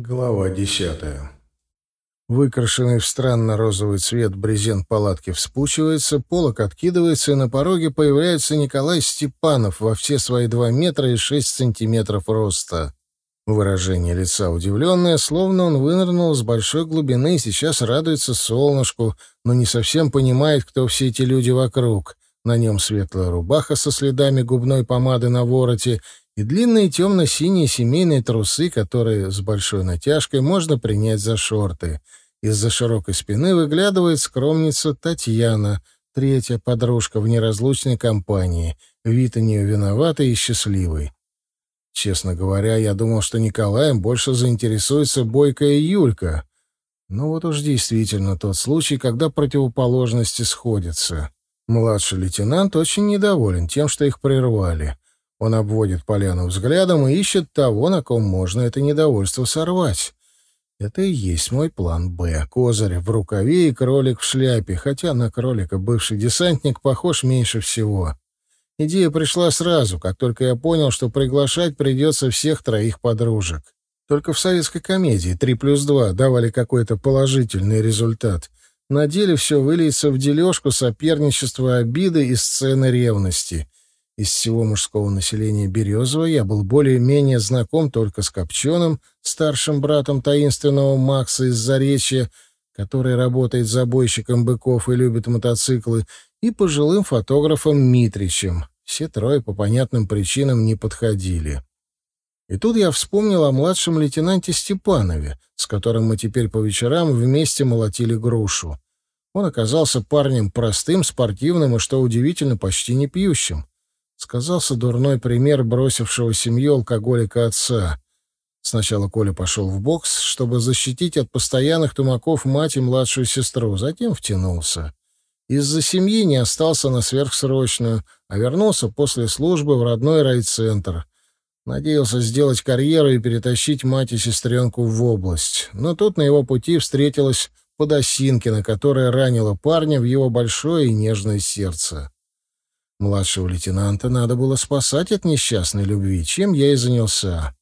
Глава десятая. Выкрашенный в странно-розовый цвет брезент палатки вспучивается, полок откидывается, и на пороге появляется Николай Степанов во все свои два метра и шесть сантиметров роста. Выражение лица удивленное, словно он вынырнул с большой глубины и сейчас радуется солнышку, но не совсем понимает, кто все эти люди вокруг. На нем светлая рубаха со следами губной помады на вороте и длинные темно-синие семейные трусы, которые с большой натяжкой можно принять за шорты. Из-за широкой спины выглядывает скромница Татьяна, третья подружка в неразлучной компании. Вид у нее виноватый и счастливый. Честно говоря, я думал, что Николаем больше заинтересуется бойкая Юлька. Но вот уж действительно тот случай, когда противоположности сходятся. Младший лейтенант очень недоволен тем, что их прервали. Он обводит поляну взглядом и ищет того, на ком можно это недовольство сорвать. Это и есть мой план «Б». Козырь в рукаве и кролик в шляпе, хотя на кролика бывший десантник похож меньше всего. Идея пришла сразу, как только я понял, что приглашать придется всех троих подружек. Только в советской комедии «Три плюс два» давали какой-то положительный результат. На деле все выльется в дележку соперничества, обиды и сцены ревности — из всего мужского населения Березова я был более-менее знаком только с Копченым, старшим братом таинственного Макса из Заречья, который работает забойщиком быков и любит мотоциклы, и пожилым фотографом Митричем. Все трое по понятным причинам не подходили. И тут я вспомнил о младшем лейтенанте Степанове, с которым мы теперь по вечерам вместе молотили грушу. Он оказался парнем простым, спортивным и, что удивительно, почти не пьющим. Сказался дурной пример бросившего семью алкоголика отца. Сначала Коля пошел в бокс, чтобы защитить от постоянных тумаков мать и младшую сестру, затем втянулся. Из-за семьи не остался на сверхсрочную, а вернулся после службы в родной райцентр. Надеялся сделать карьеру и перетащить мать и сестренку в область. Но тут на его пути встретилась Подосинкина, которая ранила парня в его большое и нежное сердце. Младшего лейтенанта надо было спасать от несчастной любви, чем я и занялся.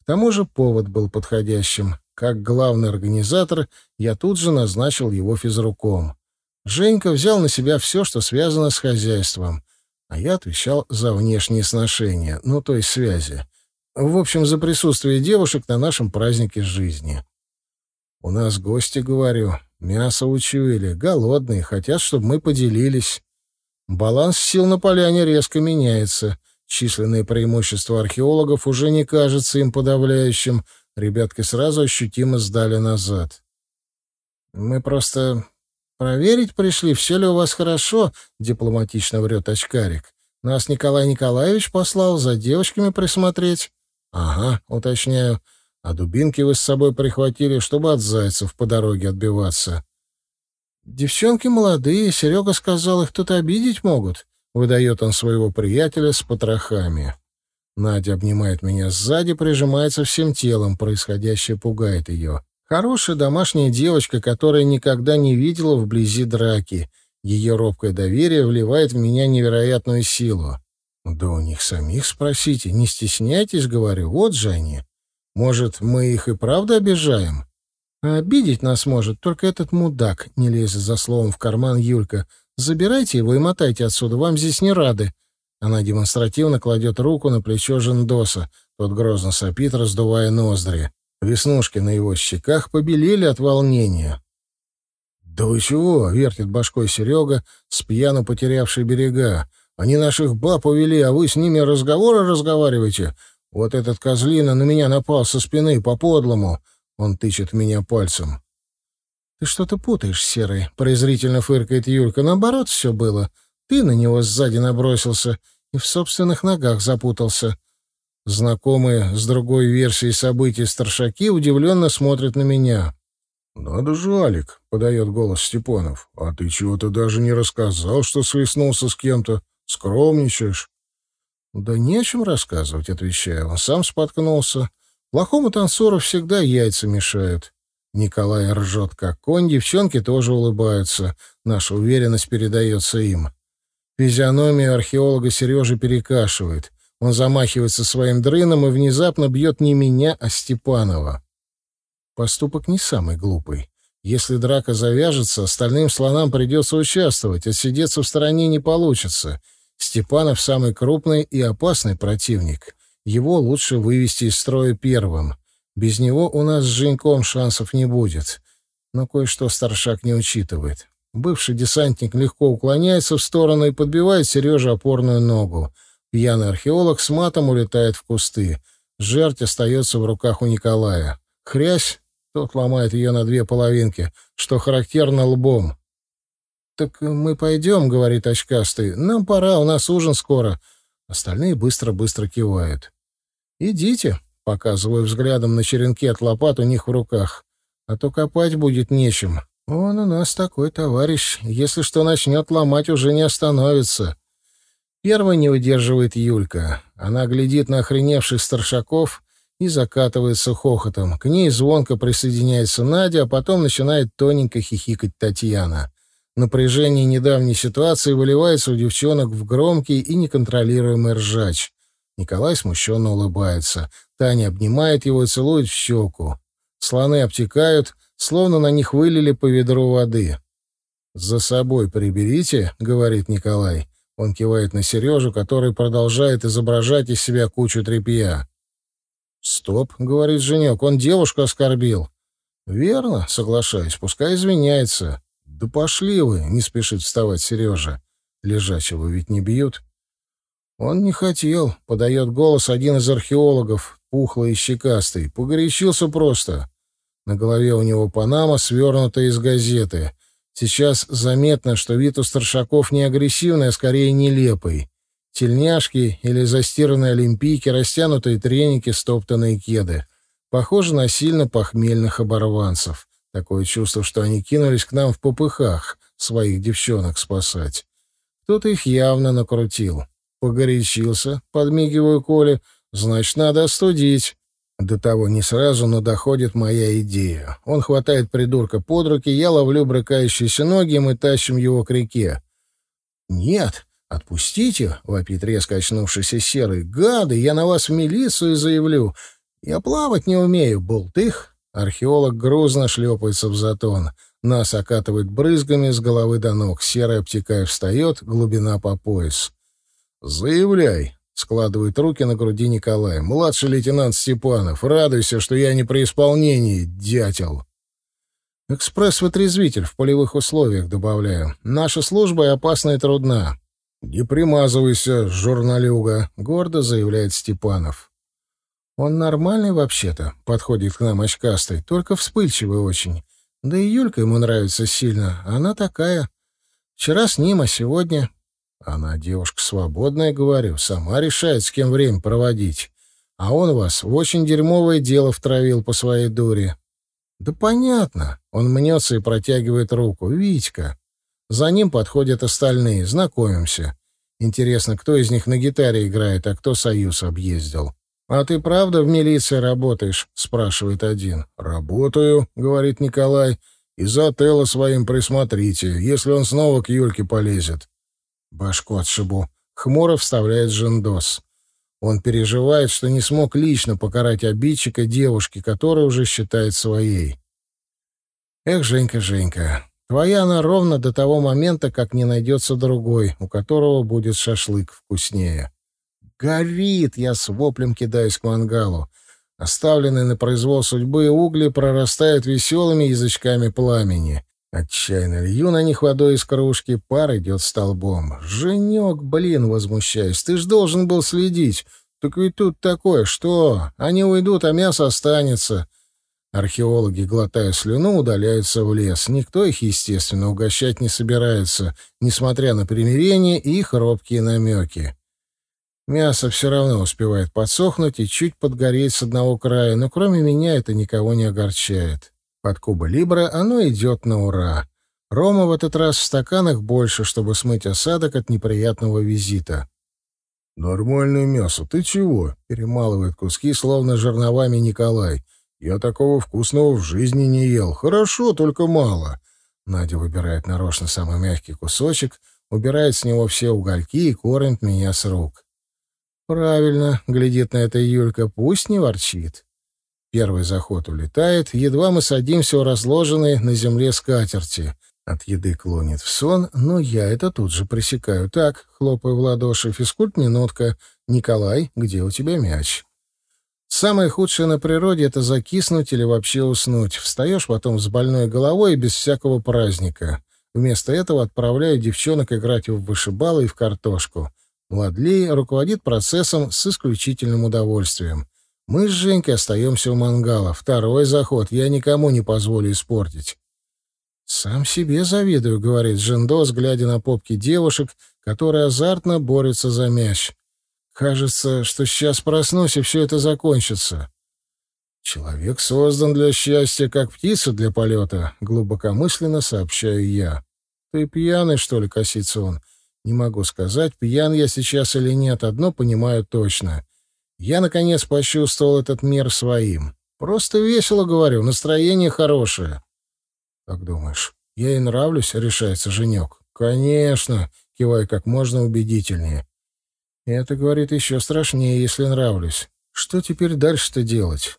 К тому же повод был подходящим. Как главный организатор, я тут же назначил его физруком. Женька взял на себя все, что связано с хозяйством, а я отвечал за внешние сношения, ну, то есть связи. В общем, за присутствие девушек на нашем празднике жизни. У нас гости, говорю, мясо учуяли, голодные, хотят, чтобы мы поделились. Баланс сил на поляне резко меняется. Численное преимущество археологов уже не кажется им подавляющим. Ребятки сразу ощутимо сдали назад. «Мы просто проверить пришли, все ли у вас хорошо», — дипломатично врет очкарик. «Нас Николай Николаевич послал за девочками присмотреть». «Ага», — уточняю. «А дубинки вы с собой прихватили, чтобы от зайцев по дороге отбиваться». «Девчонки молодые, Серега сказал, их тут обидеть могут», — выдает он своего приятеля с потрохами. Надя обнимает меня сзади, прижимается всем телом, происходящее пугает ее. Хорошая домашняя девочка, которая никогда не видела вблизи драки. Ее робкое доверие вливает в меня невероятную силу. «Да у них самих спросите, не стесняйтесь, — говорю, — вот же они. Может, мы их и правда обижаем?» А обидеть нас может только этот мудак, не лезет за словом в карман Юлька. Забирайте его и мотайте отсюда, вам здесь не рады. Она демонстративно кладет руку на плечо Жендоса. Тот грозно сопит, раздувая ноздри. Веснушки на его щеках побелели от волнения. «Да вы чего?» — вертит башкой Серега, с потерявший берега. «Они наших баб увели, а вы с ними разговоры разговариваете? Вот этот козлина на меня напал со спины по-подлому. Он тычет меня пальцем. «Ты что-то путаешь, Серый», — презрительно фыркает Юлька. «Наоборот все было. Ты на него сзади набросился и в собственных ногах запутался». Знакомые с другой версией событий старшаки удивленно смотрят на меня. «Надо же, Алик», — подает голос Степанов. «А ты чего-то даже не рассказал, что свистнулся с кем-то. Скромничаешь». «Да не о чем рассказывать», — отвечаю. Он сам споткнулся. Плохому танцору всегда яйца мешают. Николай ржет, как конь, девчонки тоже улыбаются. Наша уверенность передается им. Физиономию археолога Сережи перекашивает. Он замахивается своим дрыном и внезапно бьет не меня, а Степанова. Поступок не самый глупый. Если драка завяжется, остальным слонам придется участвовать, отсидеться в стороне не получится. Степанов самый крупный и опасный противник. Его лучше вывести из строя первым. Без него у нас с Женьком шансов не будет. Но кое-что старшак не учитывает. Бывший десантник легко уклоняется в сторону и подбивает Сереже опорную ногу. Пьяный археолог с матом улетает в кусты. Жерть остается в руках у Николая. Хрясь, тот ломает ее на две половинки, что характерно лбом. «Так мы пойдем», — говорит очкастый. «Нам пора, у нас ужин скоро». Остальные быстро-быстро кивают. «Идите», — показываю взглядом на черенки от лопат у них в руках. «А то копать будет нечем. Он у нас такой товарищ. Если что начнет ломать, уже не остановится». Первой не выдерживает Юлька. Она глядит на охреневших старшаков и закатывается хохотом. К ней звонко присоединяется Надя, а потом начинает тоненько хихикать Татьяна. Напряжение недавней ситуации выливается у девчонок в громкий и неконтролируемый ржач. Николай смущенно улыбается. Таня обнимает его и целует в щеку. Слоны обтекают, словно на них вылили по ведру воды. «За собой приберите», — говорит Николай. Он кивает на Сережу, который продолжает изображать из себя кучу тряпья. «Стоп», — говорит Женек, — «он девушку оскорбил». «Верно, соглашаюсь, пускай извиняется». «Да пошли вы», — не спешит вставать Сережа. «Лежачего ведь не бьют». «Он не хотел», — подает голос один из археологов, пухлый и щекастый. «Погорячился просто». На голове у него панама, свернутая из газеты. Сейчас заметно, что вид у старшаков не агрессивный, а скорее нелепый. Тельняшки или застиранные олимпийки, растянутые треники, стоптанные кеды. Похоже на сильно похмельных оборванцев. Такое чувство, что они кинулись к нам в попыхах своих девчонок спасать. Кто-то их явно накрутил. Погорячился, подмигиваю Коле, значит, надо остудить. До того не сразу, но доходит моя идея. Он хватает придурка под руки, я ловлю брыкающиеся ноги, и мы тащим его к реке. «Нет!» «Отпустите!» — вопит резко очнувшийся серый. «Гады, я на вас в милицию заявлю! Я плавать не умею, болтых!» Археолог грузно шлепается в затон. Нас окатывает брызгами с головы до ног. Серый, обтекая, встает, глубина по пояс. «Заявляй!» — складывает руки на груди Николай. «Младший лейтенант Степанов, радуйся, что я не при исполнении, дятел!» «Экспресс-вытрезвитель в полевых условиях», — добавляю. «Наша служба и опасна и трудна. «Не примазывайся, журналюга», — гордо заявляет Степанов. «Он нормальный вообще-то», — подходит к нам очкастый, только вспыльчивый очень. Да и Юлька ему нравится сильно, она такая. Вчера с ним, а сегодня... Она девушка свободная, говорю, сама решает, с кем время проводить. А он вас в очень дерьмовое дело втравил по своей дуре. Да понятно. Он мнется и протягивает руку. Витька. За ним подходят остальные. Знакомимся. Интересно, кто из них на гитаре играет, а кто Союз объездил. «А ты правда в милиции работаешь?» — спрашивает один. «Работаю», — говорит Николай. «И за отелло своим присмотрите, если он снова к Юльке полезет». Башку отшибу. Хмуро вставляет Жендос. Он переживает, что не смог лично покарать обидчика девушки, которая уже считает своей. Эх, Женька, Женька, Твоя она ровно до того момента, как не найдется другой, у которого будет шашлык вкуснее. Горит! Я с воплем кидаюсь к мангалу. Оставленные на произвол судьбы угли прорастают веселыми язычками пламени. Отчаянно лью на них водой из кружки, пар идет столбом. «Женек, блин!» — возмущаюсь. «Ты ж должен был следить. Так ведь тут такое, что? Они уйдут, а мясо останется. Археологи, глотая слюну, удаляются в лес. Никто их, естественно, угощать не собирается, несмотря на примирение и их робкие намеки. Мясо все равно успевает подсохнуть и чуть подгореть с одного края, но кроме меня это никого не огорчает. Под Куба Либра оно идет на ура. Рома в этот раз в стаканах больше, чтобы смыть осадок от неприятного визита. «Нормальное мясо, ты чего?» — перемалывает куски, словно жерновами Николай. Я такого вкусного в жизни не ел. Хорошо, только мало. Надя выбирает нарочно самый мягкий кусочек, убирает с него все угольки и кормит меня с рук. Правильно, глядит на это Юлька, пусть не ворчит. Первый заход улетает, едва мы садимся у разложенной на земле скатерти. От еды клонит в сон, но я это тут же пресекаю. Так, хлопаю в ладоши, физкульт-минутка. «Николай, где у тебя мяч?» Самое худшее на природе — это закиснуть или вообще уснуть. Встаешь потом с больной головой и без всякого праздника. Вместо этого отправляю девчонок играть в вышибалы и в картошку. Владлей руководит процессом с исключительным удовольствием. Мы с Женькой остаемся у мангала. Второй заход я никому не позволю испортить. «Сам себе завидую», — говорит Жендос, глядя на попки девушек, которые азартно борются за мяч. «Кажется, что сейчас проснусь, и все это закончится». «Человек создан для счастья, как птица для полета», — глубокомысленно сообщаю я. «Ты пьяный, что ли?» — косится он. «Не могу сказать, пьян я сейчас или нет, одно понимаю точно. Я, наконец, почувствовал этот мир своим. Просто весело говорю, настроение хорошее». «Как думаешь, я ей нравлюсь?» — решается Женек. «Конечно!» — кивай как можно убедительнее. «Это, говорит, еще страшнее, если нравлюсь. Что теперь дальше-то делать?»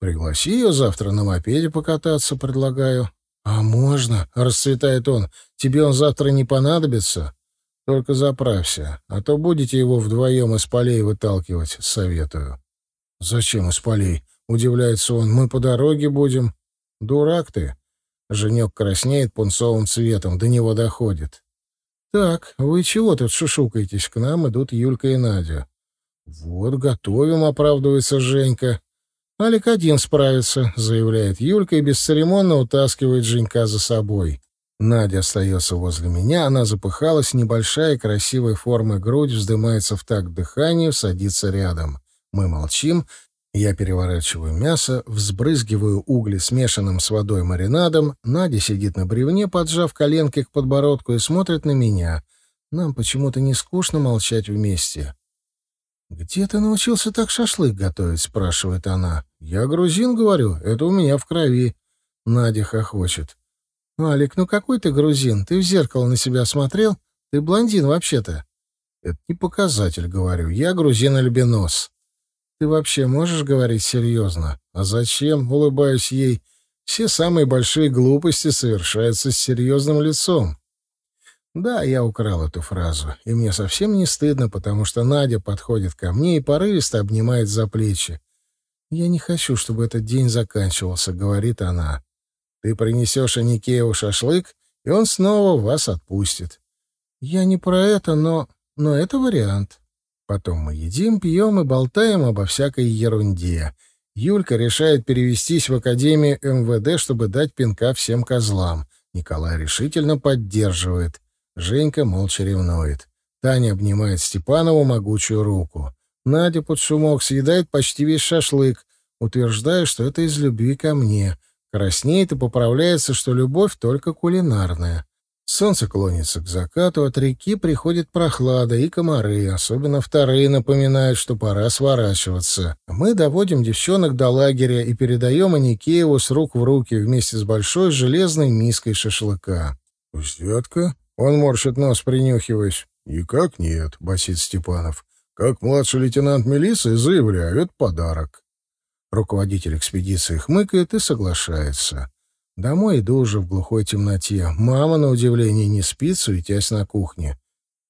«Пригласи ее завтра на мопеде покататься, предлагаю». «А можно?» — расцветает он. «Тебе он завтра не понадобится?» «Только заправься, а то будете его вдвоем из полей выталкивать, советую». «Зачем из полей?» — удивляется он. «Мы по дороге будем». «Дурак ты!» Женек краснеет пунцовым цветом, до него доходит. «Так, вы чего тут шушукаетесь? К нам идут Юлька и Надя». «Вот, готовим», — оправдывается Женька. «Алик один справится», — заявляет Юлька и бесцеремонно утаскивает Женька за собой. Надя остается возле меня, она запыхалась, небольшая красивой формы грудь вздымается в такт дыханию, садится рядом. Мы молчим, я переворачиваю мясо, взбрызгиваю угли смешанным с водой маринадом. Надя сидит на бревне, поджав коленки к подбородку, и смотрит на меня. Нам почему-то не скучно молчать вместе. «Где ты научился так шашлык готовить?» — спрашивает она. «Я грузин, говорю, это у меня в крови». Надя хохочет. «Алик, ну какой ты грузин? Ты в зеркало на себя смотрел? Ты блондин вообще-то». «Это не показатель, — говорю. Я грузин-альбинос». Ты вообще можешь говорить серьезно? А зачем, улыбаюсь ей, все самые большие глупости совершаются с серьезным лицом? Да, я украл эту фразу, и мне совсем не стыдно, потому что Надя подходит ко мне и порывисто обнимает за плечи. «Я не хочу, чтобы этот день заканчивался», — говорит она. «Ты принесешь Аникееву шашлык, и он снова вас отпустит». «Я не про это, но... но это вариант». Потом мы едим, пьем и болтаем обо всякой ерунде. Юлька решает перевестись в Академию МВД, чтобы дать пинка всем козлам. Николай решительно поддерживает. Женька молча ревнует. Таня обнимает Степанову могучую руку. Надя под шумок съедает почти весь шашлык, утверждая, что это из любви ко мне. Краснеет и поправляется, что любовь только кулинарная. Солнце клонится к закату, от реки приходит прохлада, и комары, особенно вторые, напоминают, что пора сворачиваться. Мы доводим девчонок до лагеря и передаем Аникееву с рук в руки вместе с большой железной миской шашлыка. «Пустятка?» — он морщит нос, принюхиваясь. «Никак нет», — басит Степанов. «Как младший лейтенант милиции заявляю, это подарок». Руководитель экспедиции хмыкает и соглашается. Домой иду уже в глухой темноте. Мама, на удивление, не спит, суетясь на кухне.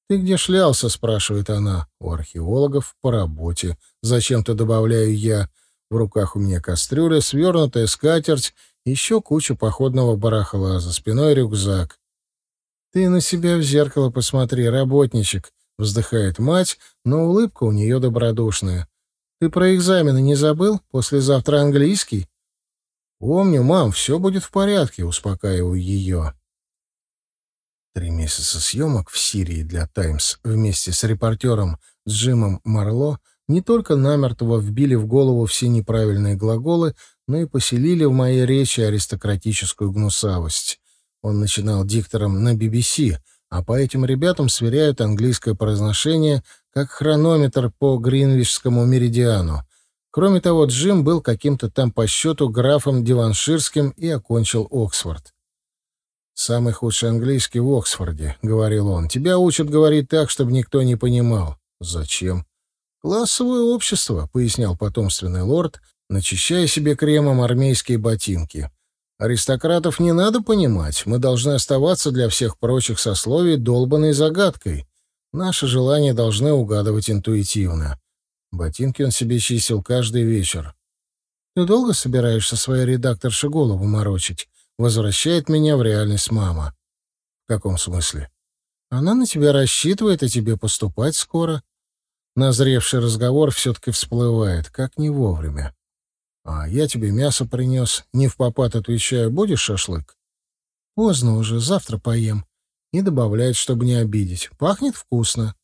«Ты где шлялся?» — спрашивает она. «У археологов по работе». Зачем-то добавляю я. В руках у меня кастрюля, свернутая скатерть, еще куча походного барахла, за спиной рюкзак. «Ты на себя в зеркало посмотри, работничек», — вздыхает мать, но улыбка у нее добродушная. «Ты про экзамены не забыл? Послезавтра английский?» «Помню, мам, все будет в порядке», — успокаиваю ее. Три месяца съемок в Сирии для «Таймс» вместе с репортером Джимом Марло не только намертво вбили в голову все неправильные глаголы, но и поселили в моей речи аристократическую гнусавость. Он начинал диктором на BBC, а по этим ребятам сверяют английское произношение как хронометр по гринвичскому меридиану. Кроме того, Джим был каким-то там по счету графом Диванширским и окончил Оксфорд. «Самый худший английский в Оксфорде», — говорил он. «Тебя учат говорить так, чтобы никто не понимал». «Зачем?» «Классовое общество», — пояснял потомственный лорд, начищая себе кремом армейские ботинки. Аристократов не надо понимать, мы должны оставаться для всех прочих сословий долбанной загадкой. Наши желания должны угадывать интуитивно. Ботинки он себе чистил каждый вечер. «Ты долго собираешься своей редакторше голову морочить?» Возвращает меня в реальность мама. «В каком смысле?» «Она на тебя рассчитывает, и тебе поступать скоро». Назревший разговор все-таки всплывает, как не вовремя. А я тебе мясо принес. Не в попад отвечаю. Будешь шашлык? Поздно уже, завтра поем. И добавляет, чтобы не обидеть. Пахнет вкусно.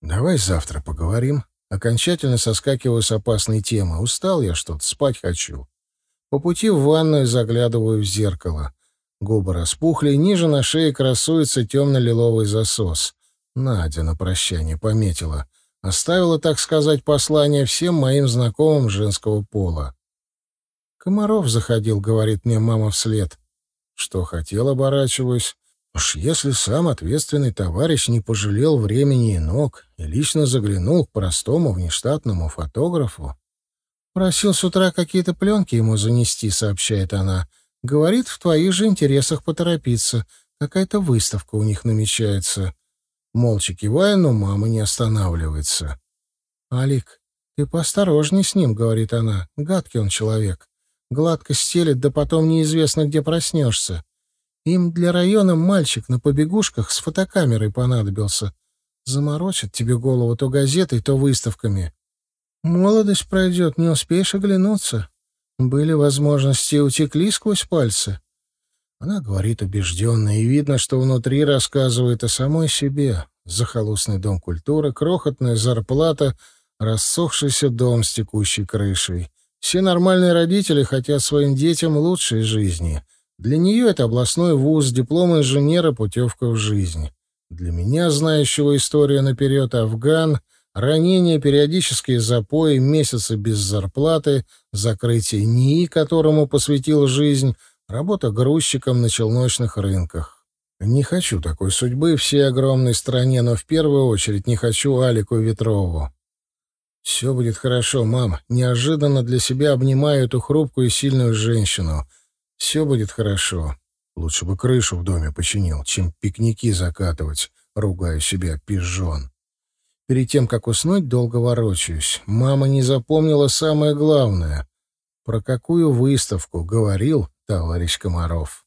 Давай завтра поговорим. Окончательно соскакиваю с опасной темы. Устал я что-то, спать хочу. По пути в ванную заглядываю в зеркало. Губы распухли, ниже на шее красуется темно-лиловый засос. Надя на прощание пометила. Оставила, так сказать, послание всем моим знакомым женского пола. «Комаров заходил», — говорит мне мама вслед. Что хотел, оборачиваюсь. Уж если сам ответственный товарищ не пожалел времени и ног и лично заглянул к простому внештатному фотографу. «Просил с утра какие-то пленки ему занести», — сообщает она. «Говорит, в твоих же интересах поторопиться. Какая-то выставка у них намечается». Молча кивая, но мама не останавливается. «Алик, ты поосторожней с ним», — говорит она. «Гадкий он человек. Гладко стелет, да потом неизвестно, где проснешься. Им для района мальчик на побегушках с фотокамерой понадобился. Заморочат тебе голову то газетой, то выставками. Молодость пройдет, не успеешь оглянуться. Были возможности, утекли сквозь пальцы. Она говорит убежденно, и видно, что внутри рассказывает о самой себе. Захолустный дом культуры, крохотная зарплата, рассохшийся дом с текущей крышей. Все нормальные родители хотят своим детям лучшей жизни. Для нее это областной вуз, диплом инженера, путевка в жизнь. Для меня, знающего историю наперед, Афган, ранения, периодические запои, месяцы без зарплаты, закрытие НИИ, которому посвятил жизнь, работа грузчиком на челночных рынках. Не хочу такой судьбы всей огромной стране, но в первую очередь не хочу Алику Ветрову. «Все будет хорошо, мам. Неожиданно для себя обнимаю эту хрупкую и сильную женщину. Все будет хорошо. Лучше бы крышу в доме починил, чем пикники закатывать, ругаю себя, пижон. Перед тем, как уснуть, долго ворочаюсь. Мама не запомнила самое главное. Про какую выставку говорил товарищ Комаров.